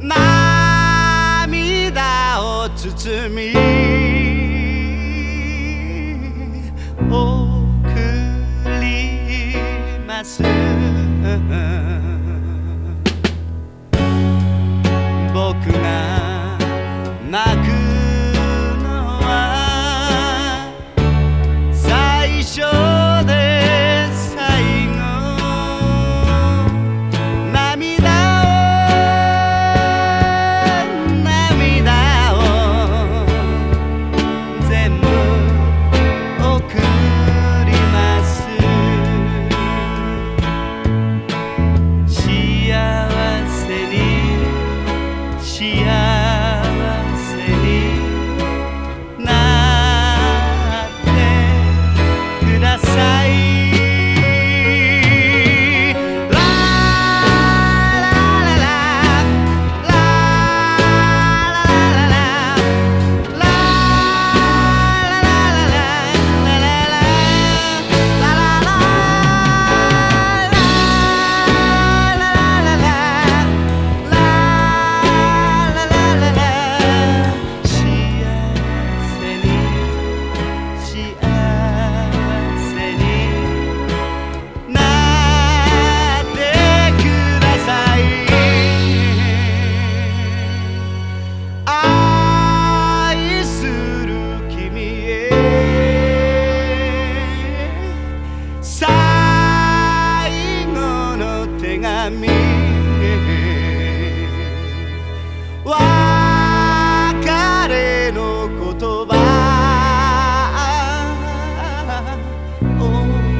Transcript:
涙を包み送ります。哦。